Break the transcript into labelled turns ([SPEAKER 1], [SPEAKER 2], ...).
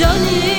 [SPEAKER 1] 有你。